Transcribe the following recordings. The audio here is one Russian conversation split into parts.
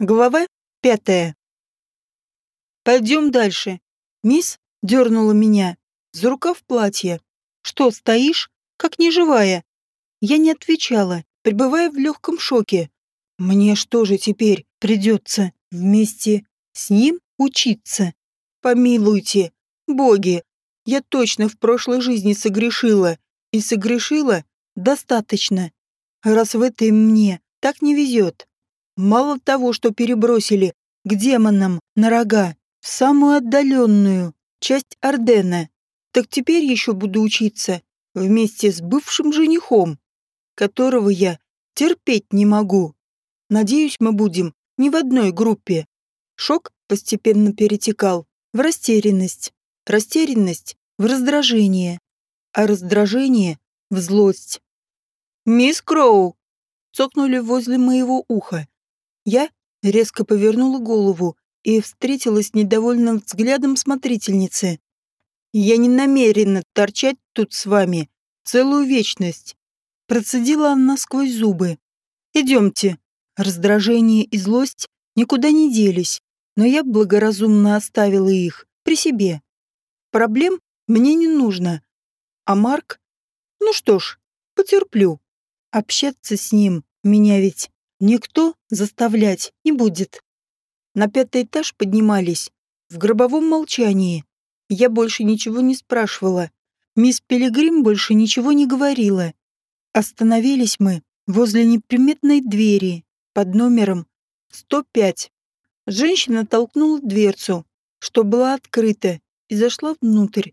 Глава пятая. «Пойдем дальше». Мисс дернула меня за рукав платья. «Что, стоишь, как неживая?» Я не отвечала, пребывая в легком шоке. «Мне что же теперь придется вместе с ним учиться? Помилуйте, боги, я точно в прошлой жизни согрешила, и согрешила достаточно, раз в этой мне так не везет. Мало того, что перебросили к демонам на рога, в самую отдаленную часть Ордена, так теперь еще буду учиться вместе с бывшим женихом, которого я терпеть не могу. Надеюсь, мы будем не в одной группе. Шок постепенно перетекал в растерянность, растерянность в раздражение, а раздражение в злость. «Мисс Кроу!» цокнули возле моего уха. Я резко повернула голову и встретилась с недовольным взглядом смотрительницы. «Я не намерена торчать тут с вами целую вечность», процедила она сквозь зубы. «Идемте». Раздражение и злость никуда не делись, но я благоразумно оставила их при себе. Проблем мне не нужно. А Марк? Ну что ж, потерплю. Общаться с ним меня ведь Никто заставлять не будет. На пятый этаж поднимались в гробовом молчании. Я больше ничего не спрашивала. Мисс Пилигрим больше ничего не говорила. Остановились мы возле неприметной двери под номером 105. Женщина толкнула дверцу, что была открыта, и зашла внутрь.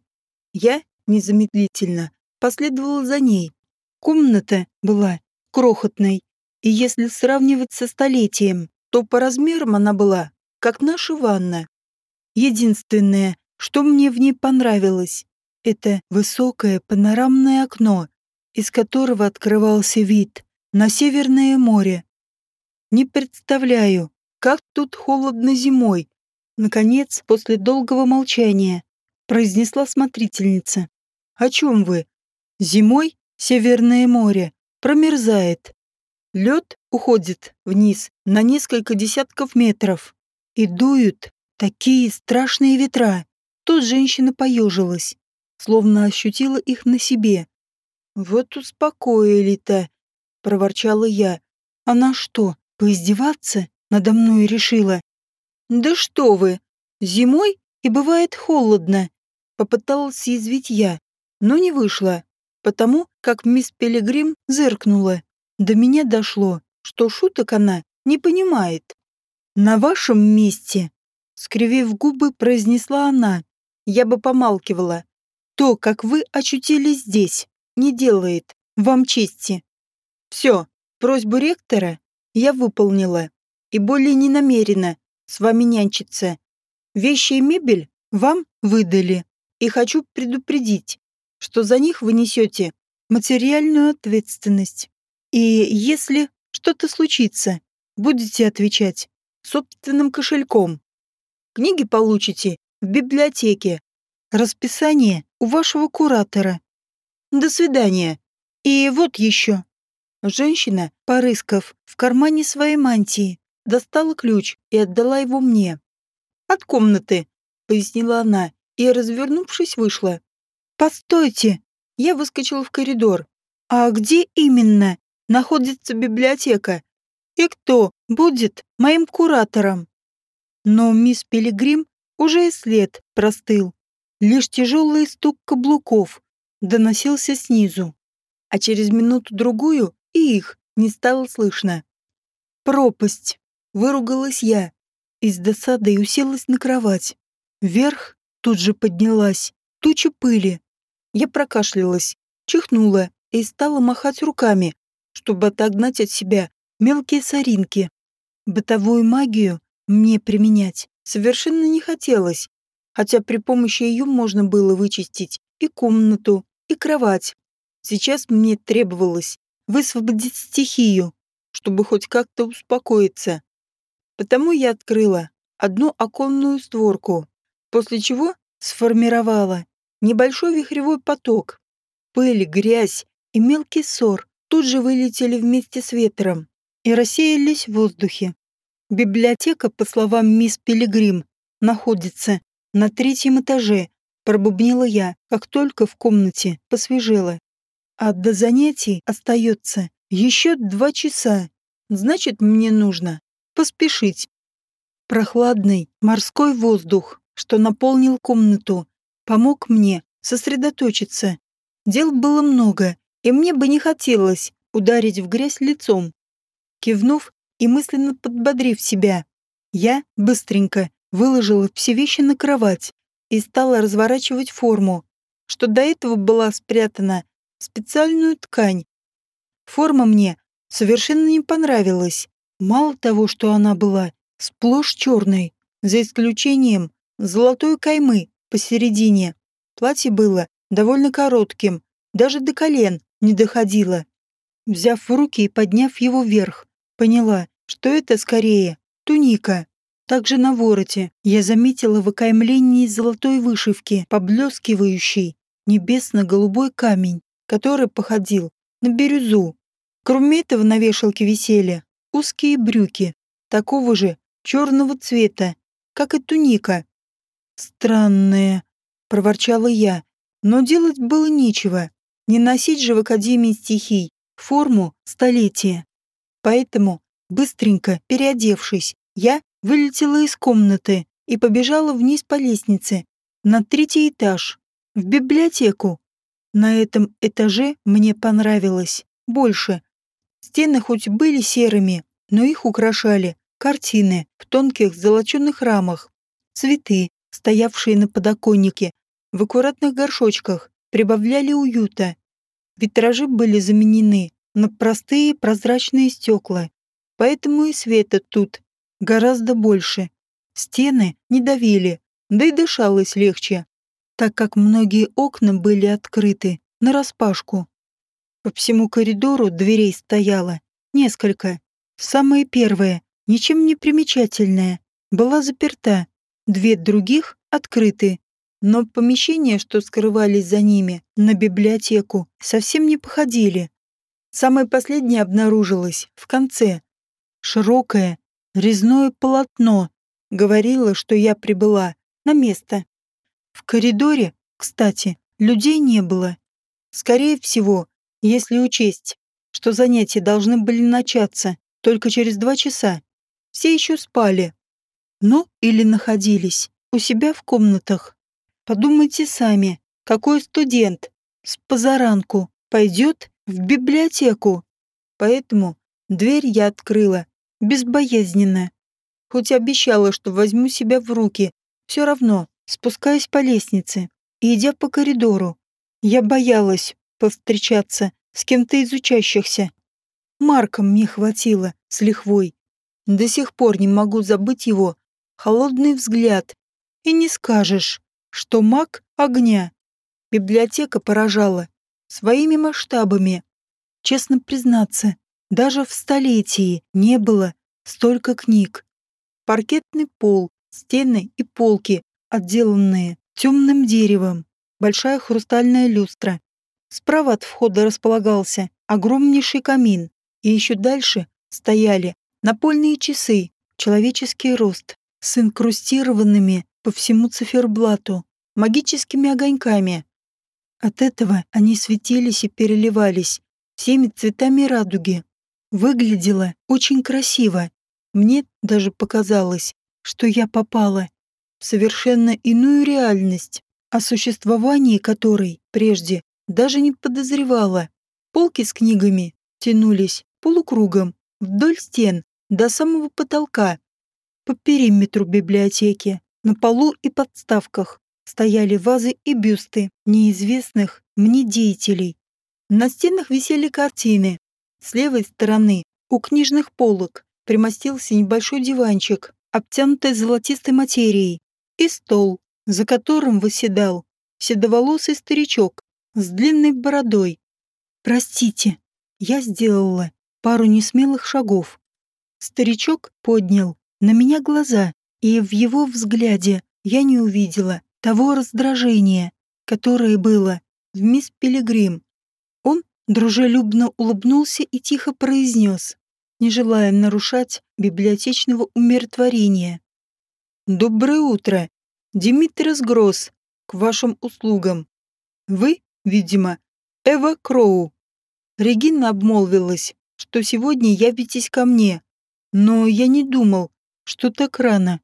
Я незамедлительно последовала за ней. Комната была крохотной, и если сравнивать со столетием, то по размерам она была, как наша ванна. Единственное, что мне в ней понравилось, это высокое панорамное окно, из которого открывался вид на Северное море. Не представляю, как тут холодно зимой. Наконец, после долгого молчания, произнесла смотрительница. «О чем вы? Зимой Северное море промерзает. Лед уходит вниз на несколько десятков метров. И дуют такие страшные ветра. Тут женщина поежилась, словно ощутила их на себе. «Вот успокоили-то», — проворчала я. «Она что, поиздеваться надо мной решила?» «Да что вы! Зимой и бывает холодно», — попыталась съязвить я, но не вышло, потому как мисс Пилигрим зыркнула. До меня дошло, что шуток она не понимает. «На вашем месте», — скривив губы, произнесла она, — «я бы помалкивала. То, как вы очутились здесь, не делает вам чести. Все, просьбу ректора я выполнила и более не намерена с вами нянчиться. Вещи и мебель вам выдали, и хочу предупредить, что за них вы несете материальную ответственность. И если что-то случится, будете отвечать собственным кошельком. Книги получите в библиотеке. Расписание у вашего куратора. До свидания. И вот еще. Женщина, порыскав в кармане своей мантии, достала ключ и отдала его мне. «От комнаты», — пояснила она, и, развернувшись, вышла. «Постойте!» Я выскочила в коридор. «А где именно?» Находится библиотека, и кто будет моим куратором. Но мисс Пилигрим уже и след простыл. Лишь тяжелый стук каблуков доносился снизу, а через минуту-другую и их не стало слышно. «Пропасть!» — выругалась я. Из досады уселась на кровать. Вверх тут же поднялась туча пыли. Я прокашлялась, чихнула и стала махать руками, чтобы отогнать от себя мелкие соринки. Бытовую магию мне применять совершенно не хотелось, хотя при помощи ее можно было вычистить и комнату, и кровать. Сейчас мне требовалось высвободить стихию, чтобы хоть как-то успокоиться. Потому я открыла одну оконную створку, после чего сформировала небольшой вихревой поток. Пыль, грязь и мелкий ссор тут же вылетели вместе с ветром и рассеялись в воздухе. Библиотека, по словам мисс Пилигрим, находится на третьем этаже, пробубнила я, как только в комнате посвежело. А до занятий остается еще два часа. Значит, мне нужно поспешить. Прохладный морской воздух, что наполнил комнату, помог мне сосредоточиться. Дел было много, и мне бы не хотелось ударить в грязь лицом. Кивнув и мысленно подбодрив себя, я быстренько выложила все вещи на кровать и стала разворачивать форму, что до этого была спрятана в специальную ткань. Форма мне совершенно не понравилась. Мало того, что она была сплошь черной, за исключением золотой каймы посередине. Платье было довольно коротким, даже до колен не доходило. Взяв в руки и подняв его вверх, поняла, что это скорее туника. Также на вороте я заметила в окаймлении золотой вышивки, поблескивающий небесно-голубой камень, который походил на бирюзу. Кроме этого на вешалке висели узкие брюки, такого же черного цвета, как и туника. «Странное», — проворчала я, но делать было нечего. Не носить же в Академии стихий форму столетия. Поэтому, быстренько переодевшись, я вылетела из комнаты и побежала вниз по лестнице, на третий этаж, в библиотеку. На этом этаже мне понравилось больше. Стены хоть были серыми, но их украшали картины в тонких золоченных рамах, цветы, стоявшие на подоконнике, в аккуратных горшочках, прибавляли уюта. Витражи были заменены на простые прозрачные стекла, поэтому и света тут гораздо больше. Стены не давили, да и дышалось легче, так как многие окна были открыты нараспашку. По всему коридору дверей стояло несколько. Самая первая ничем не примечательная, была заперта, две других открыты. Но помещения, что скрывались за ними, на библиотеку, совсем не походили. Самое последнее обнаружилось в конце. Широкое, резное полотно говорило, что я прибыла на место. В коридоре, кстати, людей не было. Скорее всего, если учесть, что занятия должны были начаться только через два часа, все еще спали. Ну, или находились у себя в комнатах. Подумайте сами, какой студент с позаранку пойдет в библиотеку. Поэтому дверь я открыла безбоязненно. Хоть обещала, что возьму себя в руки, все равно, спускаясь по лестнице и идя по коридору, я боялась повстречаться с кем-то из учащихся. Марком мне хватило с лихвой. До сих пор не могу забыть его холодный взгляд. И не скажешь, что маг огня. Библиотека поражала своими масштабами. Честно признаться, даже в столетии не было столько книг. Паркетный пол, стены и полки, отделанные темным деревом, большая хрустальная люстра. Справа от входа располагался огромнейший камин, и еще дальше стояли Напольные часы, человеческий рост, с инкрустированными по всему циферблату, магическими огоньками. От этого они светились и переливались всеми цветами радуги. Выглядело очень красиво. Мне даже показалось, что я попала в совершенно иную реальность, о существовании которой прежде даже не подозревала. Полки с книгами тянулись полукругом вдоль стен, до самого потолка. По периметру библиотеки, на полу и подставках стояли вазы и бюсты неизвестных мне деятелей. На стенах висели картины. С левой стороны, у книжных полок, примостился небольшой диванчик, обтянутый золотистой материей, и стол, за которым восседал седоволосый старичок с длинной бородой. «Простите, я сделала пару несмелых шагов, Старичок поднял на меня глаза, и в его взгляде я не увидела того раздражения, которое было в мисс Пилигрим. Он дружелюбно улыбнулся и тихо произнес. не желая нарушать библиотечного умиротворения. «Доброе утро, Димитрис Гросс, к вашим услугам. Вы, видимо, Эва Кроу». Регина обмолвилась, что сегодня явитесь ко мне, но я не думал, что так рано.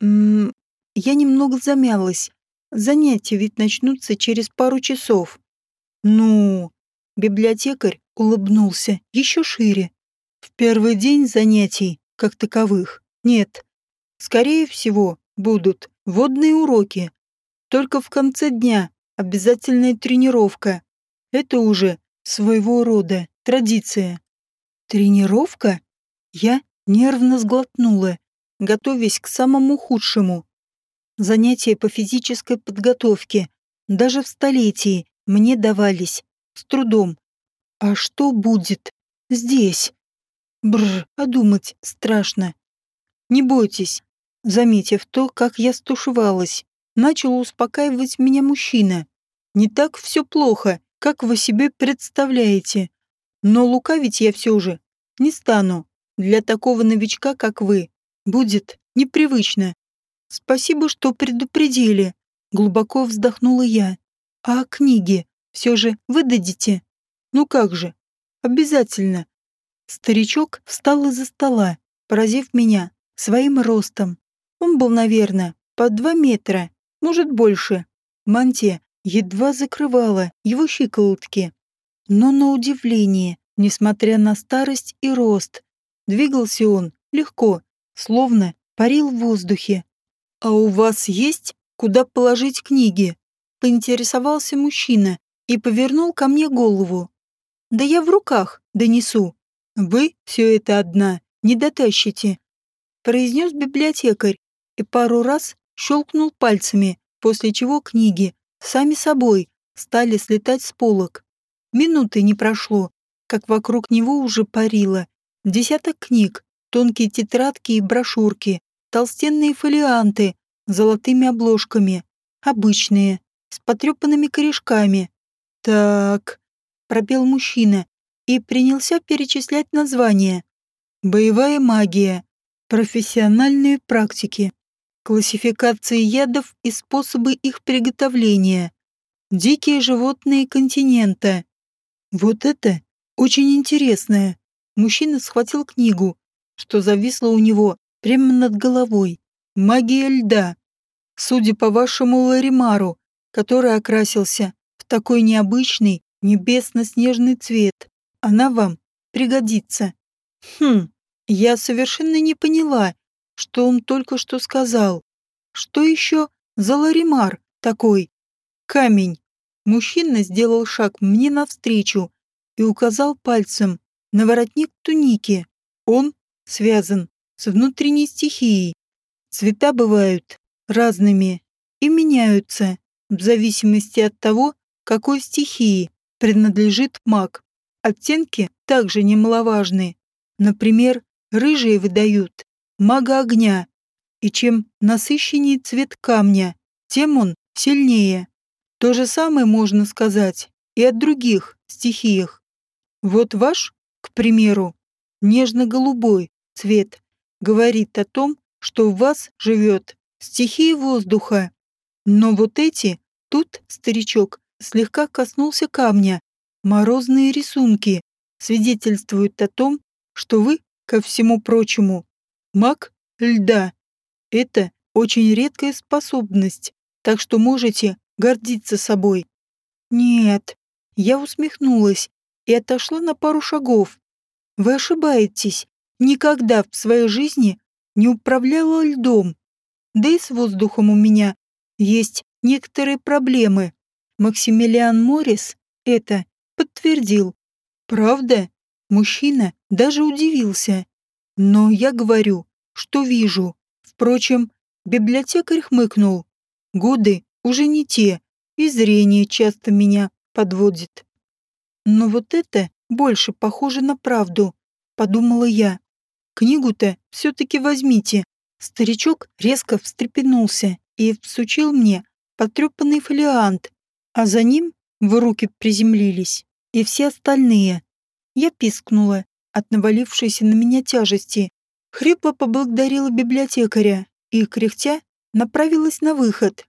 М -м, я немного замялась. Занятия ведь начнутся через пару часов. Ну, библиотекарь улыбнулся еще шире. В первый день занятий, как таковых, нет. Скорее всего, будут водные уроки. Только в конце дня обязательная тренировка. Это уже своего рода традиция. Тренировка? Я нервно сглотнула, готовясь к самому худшему. Занятия по физической подготовке даже в столетии мне давались с трудом. А что будет здесь? Бррр, а думать страшно. Не бойтесь. Заметив то, как я стушевалась, начал успокаивать меня мужчина. Не так все плохо, как вы себе представляете. Но лукавить я все же не стану. Для такого новичка, как вы, будет непривычно. Спасибо, что предупредили. Глубоко вздохнула я. А книги все же выдадите? Ну как же? Обязательно. Старичок встал из-за стола, поразив меня своим ростом. Он был, наверное, под два метра, может больше. Мантия едва закрывала его щиколотки. Но на удивление, несмотря на старость и рост, двигался он легко, словно парил в воздухе. «А у вас есть куда положить книги?» — поинтересовался мужчина и повернул ко мне голову. «Да я в руках донесу. Вы все это одна не дотащите», — произнес библиотекарь и пару раз щелкнул пальцами, после чего книги сами собой стали слетать с полок. Минуты не прошло, как вокруг него уже парило. Десяток книг, тонкие тетрадки и брошюрки, толстенные фолианты с золотыми обложками, обычные, с потрепанными корешками. «Так», — пропел мужчина и принялся перечислять названия. «Боевая магия», «Профессиональные практики», «Классификация ядов и способы их приготовления», «Дикие животные континента», вот это очень интересное. Мужчина схватил книгу, что зависло у него прямо над головой. Магия льда. Судя по вашему Ларимару, который окрасился в такой необычный небесно-снежный цвет, она вам пригодится. Хм, я совершенно не поняла, что он только что сказал. Что еще за Ларимар такой? Камень. Мужчина сделал шаг мне навстречу и указал пальцем на воротник туники. Он связан с внутренней стихией. Цвета бывают разными и меняются в зависимости от того, какой стихии принадлежит маг. Оттенки также немаловажны. Например, рыжие выдают мага огня, и чем насыщеннее цвет камня, тем он сильнее. То же самое можно сказать и о других стихиях. Вот ваш, к примеру, нежно-голубой цвет говорит о том, что в вас живет стихия воздуха. Но вот эти, тут старичок слегка коснулся камня, морозные рисунки свидетельствуют о том, что вы, ко всему прочему, маг льда. Это очень редкая способность, так что можете гордиться собой. Нет, я усмехнулась и отошла на пару шагов. Вы ошибаетесь. Никогда в своей жизни не управляла льдом. Да и с воздухом у меня есть некоторые проблемы. Максимилиан Моррис это подтвердил. Правда? Мужчина даже удивился. Но я говорю, что вижу. Впрочем, библиотекарь хмыкнул. Годы уже не те, и зрение часто меня подводит. Но вот это больше похоже на правду, подумала я. Книгу-то все-таки возьмите. Старичок резко встрепенулся и всучил мне потрепанный фолиант, а за ним в руки приземлились и все остальные. Я пискнула, от навалившейся на меня тяжести. Хрипло поблагодарила библиотекаря и, кряхтя, направилась на выход.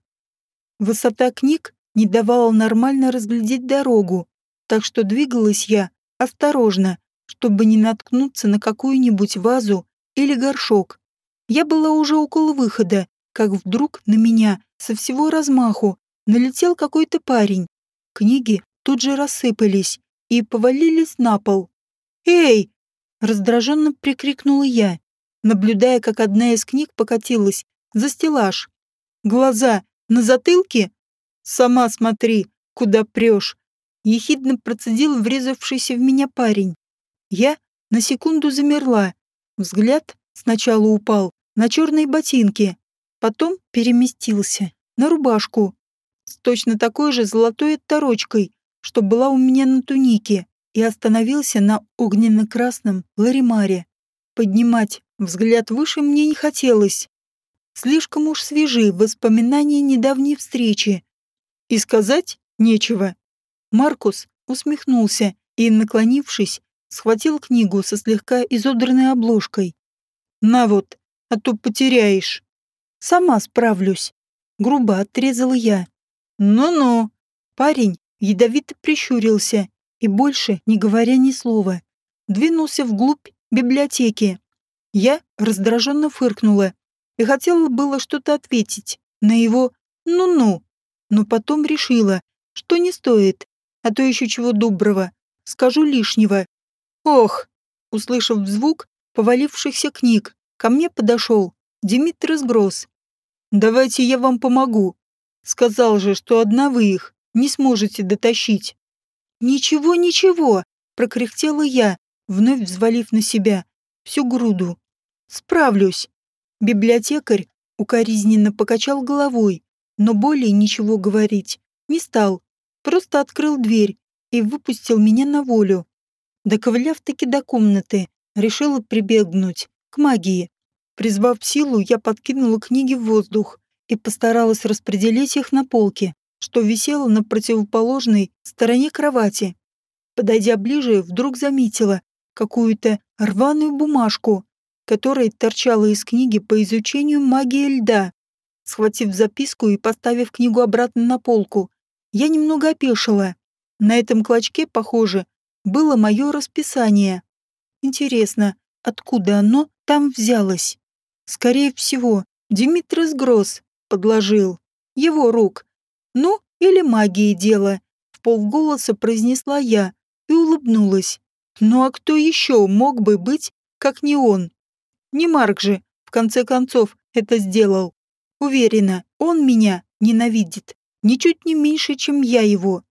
Высота книг не давала нормально разглядеть дорогу, так что двигалась я осторожно, чтобы не наткнуться на какую-нибудь вазу или горшок. Я была уже около выхода, как вдруг на меня со всего размаху налетел какой-то парень. Книги тут же рассыпались и повалились на пол. «Эй!» — раздраженно прикрикнула я, наблюдая, как одна из книг покатилась за стеллаж. «Глаза на затылке? Сама смотри, куда прешь!» Ехидно процедил врезавшийся в меня парень. Я на секунду замерла. Взгляд сначала упал на черные ботинки, потом переместился на рубашку с точно такой же золотой отторочкой, что была у меня на тунике, и остановился на огненно-красном ларимаре. Поднимать взгляд выше мне не хотелось. Слишком уж свежи воспоминания недавней встречи. И сказать нечего. Маркус усмехнулся и, наклонившись, схватил книгу со слегка изодранной обложкой. «На вот, а то потеряешь». «Сама справлюсь», — грубо отрезала я. «Ну-ну». Парень ядовито прищурился и больше, не говоря ни слова, двинулся вглубь библиотеки. Я раздраженно фыркнула и хотела было что-то ответить на его «ну-ну», но потом решила, что не стоит, а то еще чего доброго, скажу лишнего. Ох! Услышав звук повалившихся книг, ко мне подошел Димитрис Гросс. «Давайте я вам помогу. Сказал же, что одна вы их не сможете дотащить». «Ничего, ничего!» — прокряхтела я, вновь взвалив на себя всю груду. «Справлюсь». Библиотекарь укоризненно покачал головой, но более ничего говорить не стал, просто открыл дверь и выпустил меня на волю. Доковыляв-таки до комнаты, решила прибегнуть к магии. Призвав силу, я подкинула книги в воздух и постаралась распределить их на полке, что висело на противоположной стороне кровати. Подойдя ближе, вдруг заметила какую-то рваную бумажку, которая торчала из книги по изучению магии льда. Схватив записку и поставив книгу обратно на полку, я немного опешила. На этом клочке, похоже, было мое расписание. Интересно, откуда оно там взялось? Скорее всего, Димитрис Гросс подложил. Его рук. Ну, или магии дело. В полголоса произнесла я и улыбнулась. Ну а кто еще мог бы быть, как не он? Не Марк же, в конце концов, это сделал. Уверена, он меня ненавидит. Ничуть не меньше, чем я его.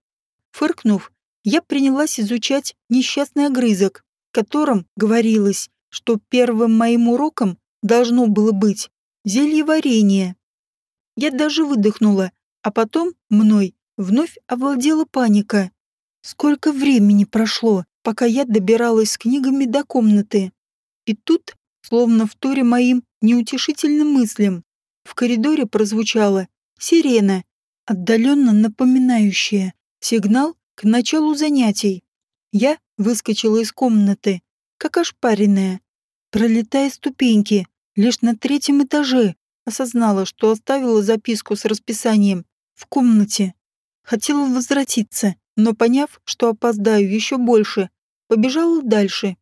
Фыркнув, я принялась изучать несчастный огрызок, в котором говорилось, что первым моим уроком должно было быть зелье варенье. Я даже выдохнула, а потом мной вновь овладела паника. Сколько времени прошло, пока я добиралась с книгами до комнаты. И тут, словно в туре моим неутешительным мыслям, в коридоре прозвучала сирена, отдаленно напоминающая сигнал к началу занятий. Я выскочила из комнаты, как ошпаренная, пролетая ступеньки, лишь на третьем этаже, осознала, что оставила записку с расписанием в комнате. Хотела возвратиться, но поняв, что опоздаю еще больше, побежала дальше.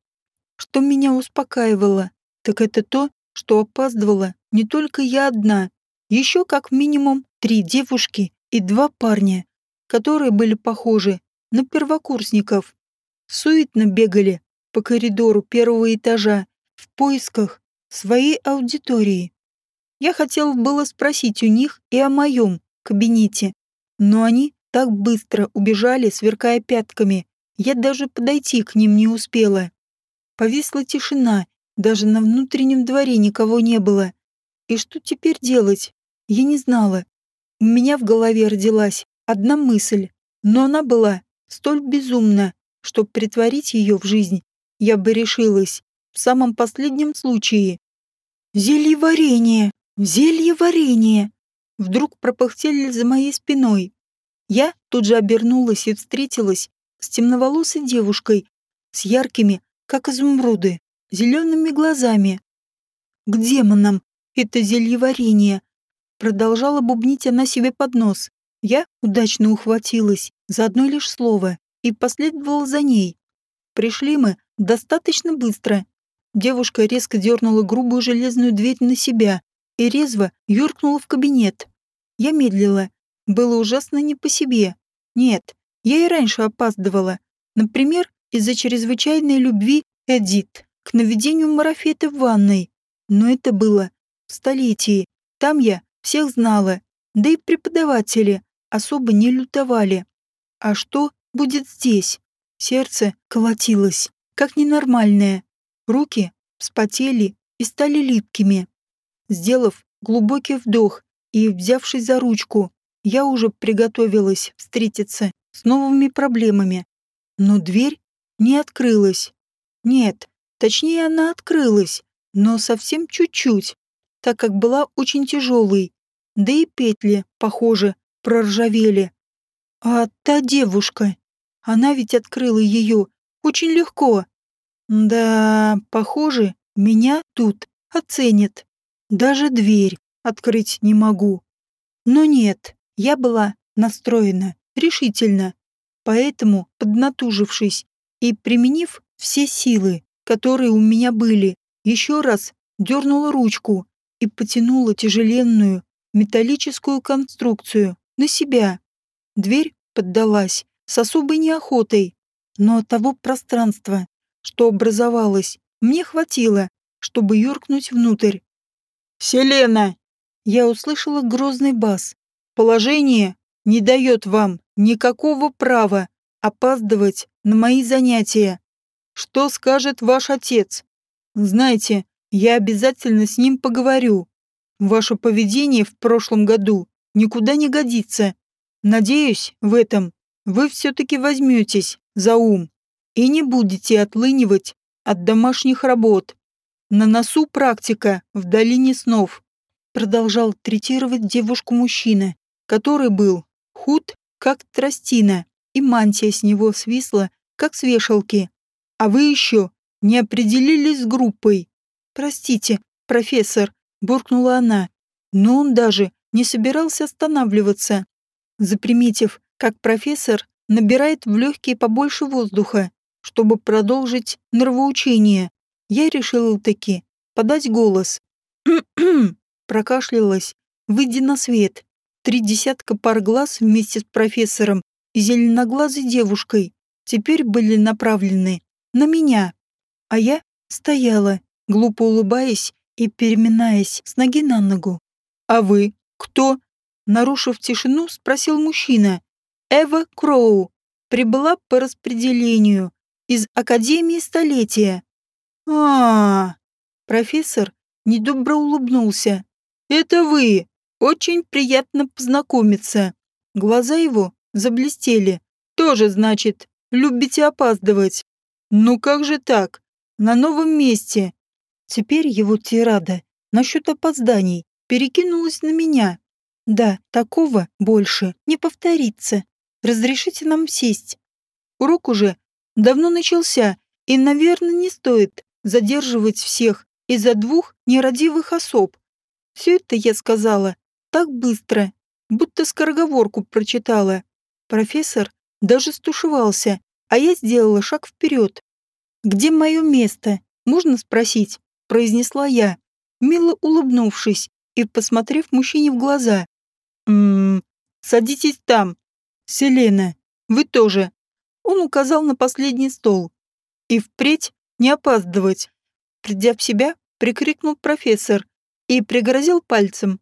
Что меня успокаивало, так это то, что опаздывала не только я одна, еще как минимум три девушки и два парня, которые были похожи на первокурсников. Суетно бегали по коридору первого этажа в поисках своей аудитории. Я хотел было спросить у них и о моем кабинете, но они так быстро убежали, сверкая пятками, я даже подойти к ним не успела. Повисла тишина, даже на внутреннем дворе никого не было. И что теперь делать? Я не знала. У меня в голове родилась одна мысль, но она была столь безумна, что притворить ее в жизнь я бы решилась в самом последнем случае. «Зелье варенье! Зелье варенье!» Вдруг пропыхтели за моей спиной. Я тут же обернулась и встретилась с темноволосой девушкой с яркими, как изумруды, зелеными глазами. К демонам это зельеварение. Продолжала бубнить она себе под нос. Я удачно ухватилась за одно лишь слово и последовала за ней. Пришли мы достаточно быстро. Девушка резко дернула грубую железную дверь на себя и резво юркнула в кабинет. Я медлила. Было ужасно не по себе. Нет, я и раньше опаздывала. Например, из-за чрезвычайной любви Эдит к наведению марафеты в ванной. Но это было в столетии. Там я всех знала, да и преподаватели особо не лютовали. А что будет здесь? Сердце колотилось, как ненормальное. Руки вспотели и стали липкими. Сделав глубокий вдох и взявшись за ручку, я уже приготовилась встретиться с новыми проблемами. Но дверь не открылась. Нет, точнее она открылась, но совсем чуть-чуть, так как была очень тяжелой, да и петли, похоже, проржавели. А та девушка, она ведь открыла ее очень легко. Да, похоже, меня тут оценят. Даже дверь открыть не могу. Но нет, я была настроена решительно. Поэтому, поднатужившись и применив все силы, которые у меня были, еще раз дернула ручку и потянула тяжеленную металлическую конструкцию на себя. Дверь поддалась с особой неохотой, но того пространства, что образовалось, мне хватило, чтобы юркнуть внутрь. «Селена!» Я услышала грозный бас. «Положение не дает вам никакого права опаздывать на мои занятия. Что скажет ваш отец? Знаете, я обязательно с ним поговорю. Ваше поведение в прошлом году никуда не годится. Надеюсь, в этом вы все-таки возьметесь за ум и не будете отлынивать от домашних работ. На носу практика в долине снов. Продолжал третировать девушку мужчина, который был худ, как тростина, и мантия с него свисла, как с вешалки. А вы еще не определились с группой. Простите, профессор, буркнула она. Но он даже не собирался останавливаться. Заприметив, как профессор набирает в легкие побольше воздуха, чтобы продолжить нравоучение, я решила таки подать голос. Прокашлялась, выйдя на свет. Три десятка пар глаз вместе с профессором и зеленоглазой девушкой теперь были направлены на меня. А я стояла, глупо улыбаясь и переминаясь с ноги на ногу. «А вы кто?» Нарушив тишину, спросил мужчина. «Эва Кроу. Прибыла по распределению. Из Академии Столетия». А, -а, а Профессор недобро улыбнулся. «Это вы. Очень приятно познакомиться». Глаза его заблестели. «Тоже, значит, любите опаздывать». «Ну как же так? На новом месте. Теперь его тирада насчет опозданий перекинулась на меня. Да, такого больше не повторится. Разрешите нам сесть. Урок уже давно начался, и, наверное, не стоит задерживать всех из-за двух нерадивых особ. Все это я сказала так быстро, будто скороговорку прочитала. Профессор даже стушевался, а я сделала шаг вперед. «Где мое место? Можно спросить?» – произнесла я, мило улыбнувшись и посмотрев мужчине в глаза. «Ммм, садитесь там. Селена, вы тоже». Он указал на последний стол. «И впредь не опаздывать». Придя в себя, прикрикнул профессор и пригрозил пальцем.